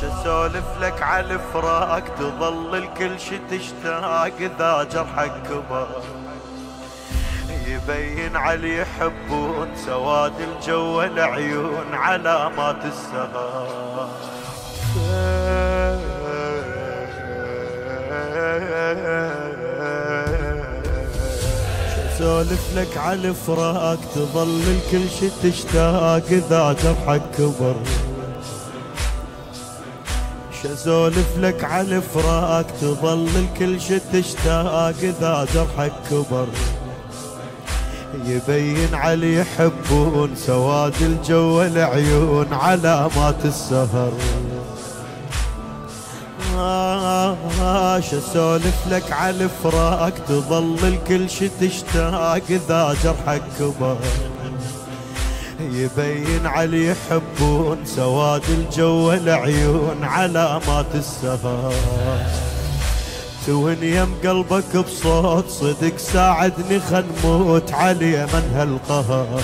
شسولف لك على الفراق تظل الكل شي تشتاق إذا جرحك كبر يبين علي يحبون سواد الجو العيون علامات السهر. سولف لك على الفراق تظل الكل شي تشتاق إذا جرحك كبر شسولف لك على الفراق تظل الكل تشتاق إذا جرحك كبر. يبين علي يحبون سواد الجو العيون علامات السهر. شو اسولف لك على الفراق تظل الكل تشتاق إذا جرحك كبر. يبين علي يحبون سواد الجو العيون علامات السهر تون يم قلبك بصوت صدق ساعدني خل موت علي من هالقهر.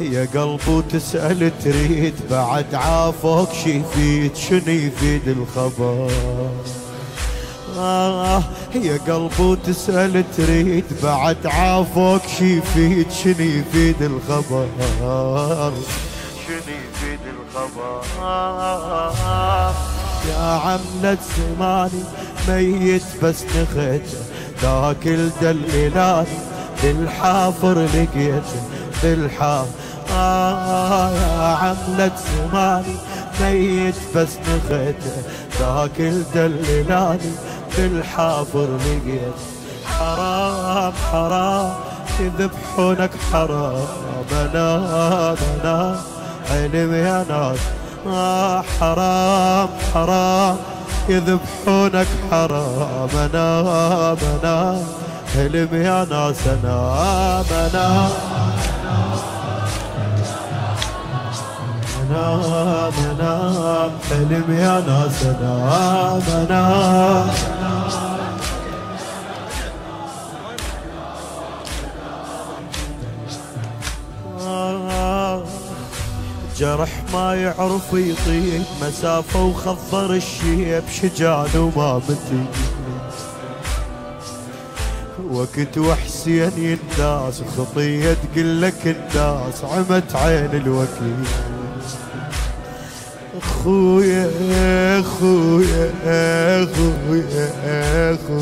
يا قلب وتسأل تريد بعد عافوك شي يفيد شنو يفيد الخبر؟ آه يا قلب وتسأل تريد بعد عافوك شي يفيد شنو يفيد الخبر؟ شنو يفيد الخبر؟ يا عملة زماني ميت بس نخيته ذاك الدليلاني بالحافر لقيته بالحافر. آه يا عملة زماني ميت بس نخيته ذاك الدللاني بالحافر لقيت حرام حرام. يذبحونك حرام. أنا أنا علم يا ناس. آه حرام حرام. يذبحونك حرام. أنا أنا علم يا ناس. أنا أنا نام نام حلم يا ناس. نام نام جرح ما يعرف يطيب مسافة وخضر الشيب شجان وما متي وقت وحسين ينداس خطية تقلك الناس عمت عين الوكيل. أخويا أخويا أخويا أخويا.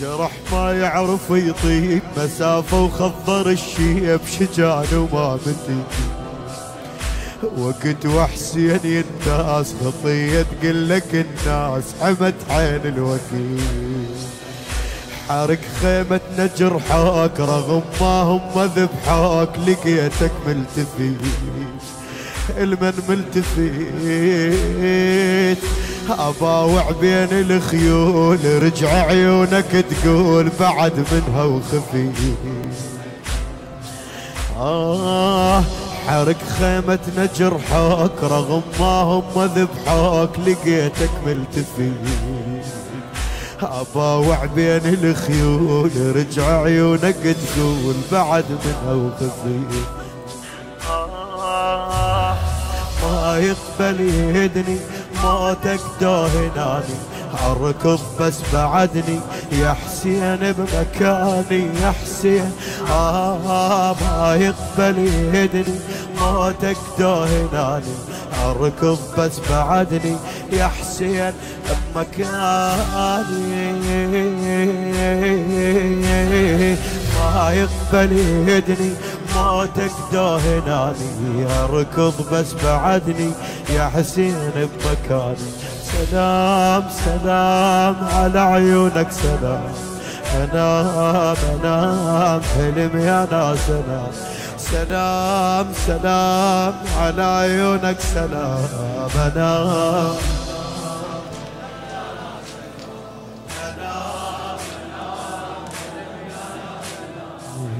جرح ما يعرف يطيب مسافة وخضر الشيب شجان وما بدي وقت وحسين الناس خطية تقلك الناس عمت عين الوكيل. حارق خيمتنا جرحاك رغم ما هم ذبحاك لقيتك ملتفي المن ملتفيت أباوع بين الخيول رجع عيونك تقول بعد منها وخفي آه حرق خيمتنا جرحاك رغم ما هم ذبحاك لقيتك ملتفي أباوع بين الخيول رجع عيونك تقول بعد منها وخفي ما يقبل يهدني موتك داهناني أركض بس بعدني يا حسين بمكاني يا حسين. آه ما يقبل يهدني موتك داهناني أركض بس بعدني يا حسين بمكاني. ما يقبل يهدني موتك داهناني اركض بس بعدني يا حسين بمكاني. سلام سلام على عيونك سلام. انام انام حلم يا ناس انام سلام سلام على عيونك سلام. انام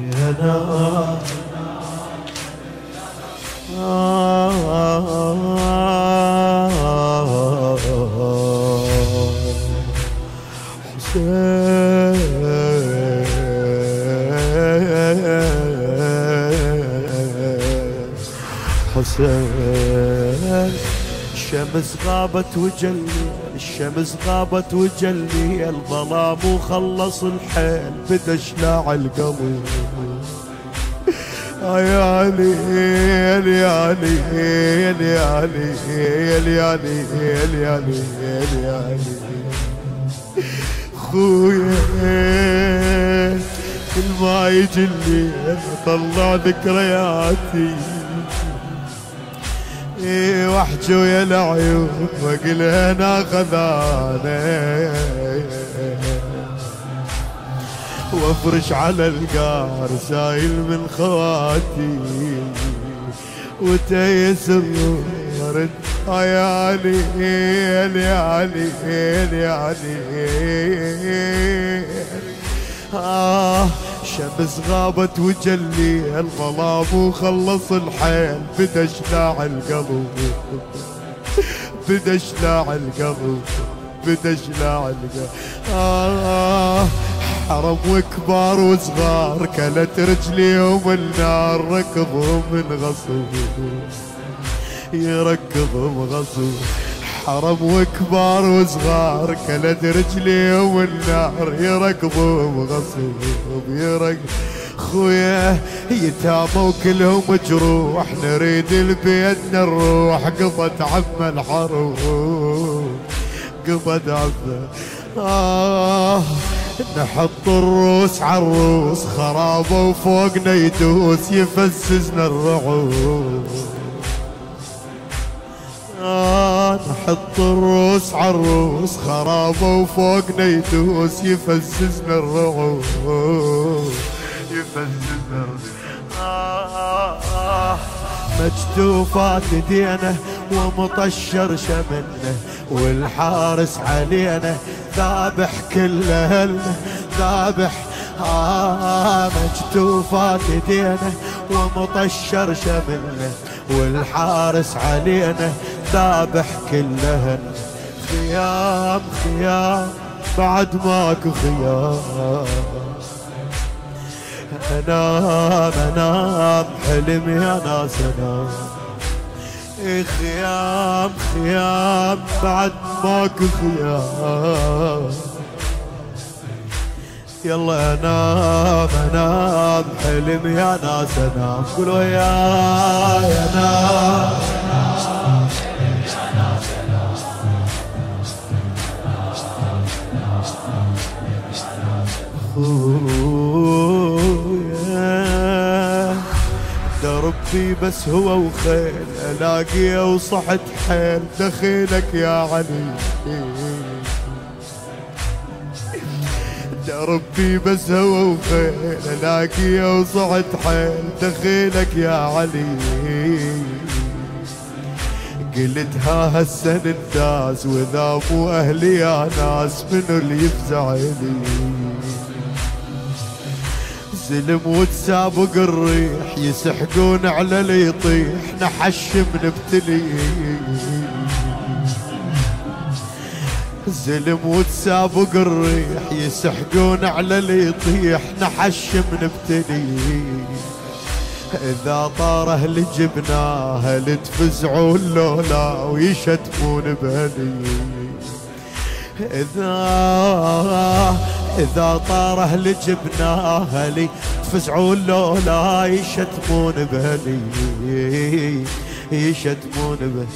يا الحسين الشمس غابت وجلي الشمس غابت وجلي الظلام وخلص الحيل بدا شلاع القلب يا علي يا علي يا علي يا علي يا علي يا علي خويا كل ما يجي الليل طلع ذكرياتي إيه العيون أنا خذاني وافرش على القار سايل من خواتي وتيس الورد يا علي يا علي يا علي آه شمس غابت وجلي الظلام وخلص الحيل. بدا شلاع القلب بدا شلاع القلب بدا شلاع القلب. آه حرم وكبار وصغار كلت رجليهم النار ركضهم من غصب. يركضهم غصب. حرم وكبار وصغار كلت رجليهم النار يركضهم غصب. يركض خويا يتامى وكلهم جروح نريد البيت نروح قضت عم الحروب. قضت عم آه. نحط الروس عالروس خرابة وفوقنا يدوس يفززنا الرعود آه نحط الروس عالروس خرابة وفوقنا يدوس يفززنا الرعود يفززنا آه مجتوفات دينا ومطشر شمنه والحارس علينا ذابح كل اهلنا ذابح آه مجتوفات ايدينا ومطشر شملنا والحارس علينا. ذابح كل اهلنا خيام خيام بعد ماكو خيام. أنام أنام حلم يا ناس أنام. خيام خيام بعد ماكو خيام يلا انام انام حلم يا ناس انام. قولوا يا يا نام دربي بس هو وخيل الاقيه وصحت حيل دخيلك يا علي. دربي بس هو وخيل الاقيه وصحت حيل دخيلك يا علي. قلت ها هسه الداس وإذا مو أهلي يا ناس منو اللي يفزع لي زلم وتسابق الريح يسحقون على اللي يطيح. نحشم نبتلي. زلم وتسابق الريح يسحقون على اللي يطيح. نحشم نبتلي. إذا طار أهل جبناه هل تفزعون لولا ويشتمون بهلي إذا إذا طار أهل جبنا أهلي تفزعون لولا يشتمون بهلي يشتمون به.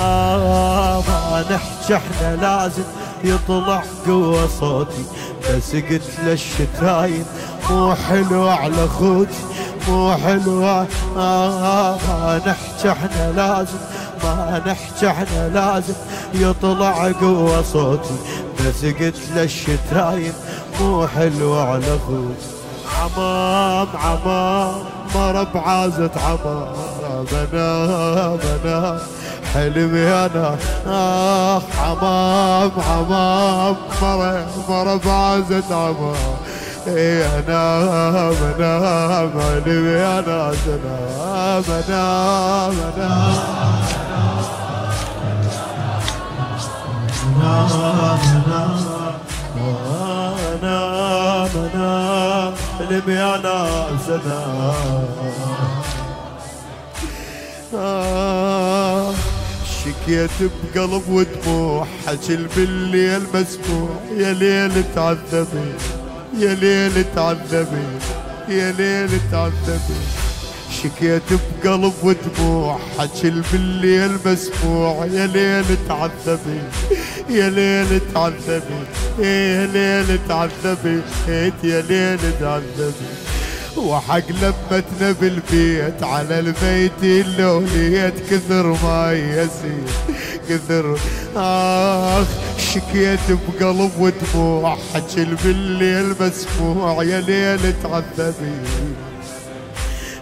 آه ما نحكي إحنا لازم يطلع قوة صوتي. بس قلت للشتايم مو حلو على خوتي مو حلوة آه ما نحكي إحنا لازم ما نحكي إحنا لازم يطلع قوة صوتي. بس قلت للشتايم مو حلوة على خوتي عمام عمام مرة بعازة عمام بنا بنا حلم أنا آخ عمام عمام مرة مرة عمام. إي انام انام حلمي أنا انام انام انام انام انام حلمي أنا انام شكيت بقلب ودموع حجل بالليل مسموع. يا ليل تعذبي يا ليل تعذبي يا ليل تعذبي. شكيت بقلب ودموع حجل بالليل مسموع. يا ليل تعذبي. يا ليل تعذبي يا ليل تعذبي يا ليل تعذبي وحق لمتنا بالبيت على البيت اللوليت كثر ما يزيد كثر. آخ شكيت بقلب ودموع حجل بالليل مسموع يا ليل تعذبي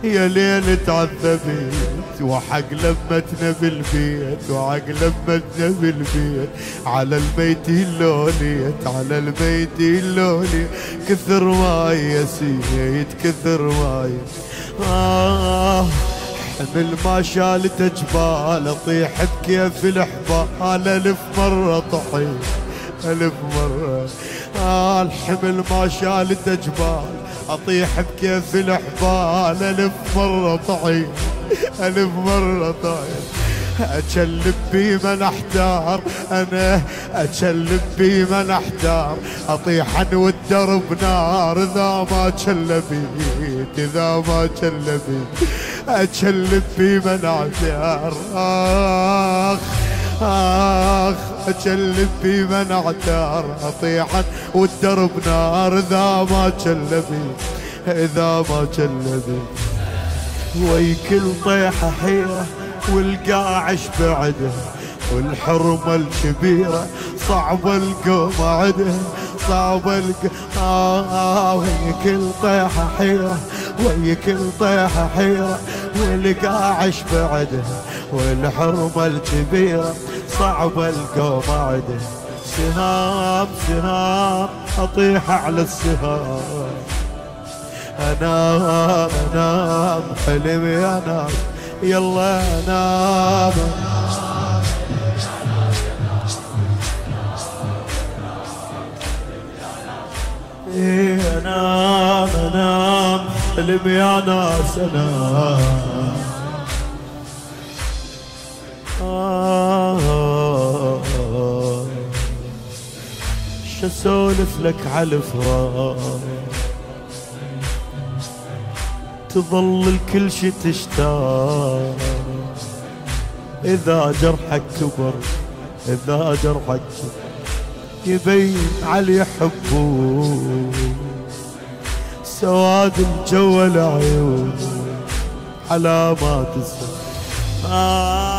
يا ليل تعذبت وحق لمتنا بالبيت وحق لمتنا بالبيت على الميت اللوليت على الميت اللوليت كثر ما يسيت كثر ما آه حمل ما شالت جبال اطيح بكيف الحبال. ألف مرة طحيت ألف مرة. آه الحمل ما شالت جبال. أطيح بكيف الحبال ألف مرة طعين ألف مرة طعين اجلب بي من أحتار أنا اجلب بي من أحتار. أطيح والدرب نار إذا ما جلبيت إذا ما جلبيت اجلب بي من أحتار آخ. آخ أجلب في من اعتار اطيحا والدرب نار إذا ما جلبي إذا ما جلبي. وي كل طيحة حيرة والقاعش بعده والحرمة الكبيرة صعب القوم عدها صعب القوم آه وي كل طيحة حيرة وي كل طيحة حيرة والقاعش بعده. والحرمة الكبيرة صعب القواعد سهام سهام أطيح على السهام. أنام أنام حلمي انام يلا أنام. إيه أنام أنام حلمي يا انام اسولف لك على الفراق. تظل الكل شي تشتاق. إذا جرحك كبر إذا جرحك يبين علي حبه. سواد الجو العيون علامات السر آه.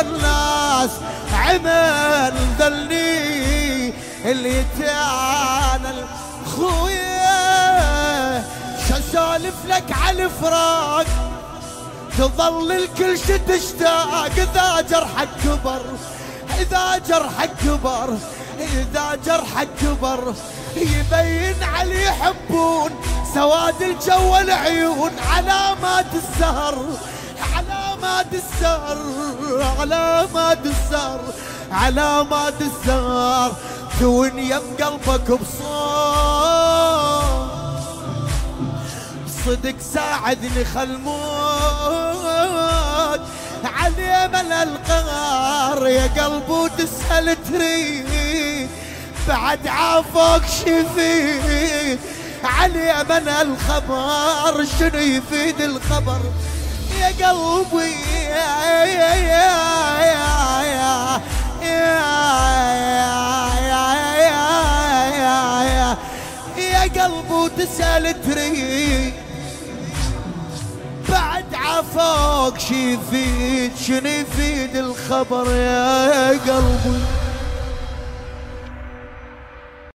الناس عمل ذلني اللي تعانى خويا شسولف لك على الفراق تظل الكل شي تشتاق إذا جرحك كبر إذا جرحك كبر إذا جرحك كبر يبين علي يحبون سواد الجو العيون علامات السهر علامات السهر علامات السهر علامات السهر تون يم قلبك بصوت. صدق ساعدني خلموت. علي من القهر يا قلب وتسأل تريد بعد عافوك شفيد علي من الخبر شنو يفيد الخبر؟ يا قلبي يا يا يا يا يا يا قلب وتسأل تريد. بعد عفو فوق شي يفيد شنو يفيد الخبر يا قلبي؟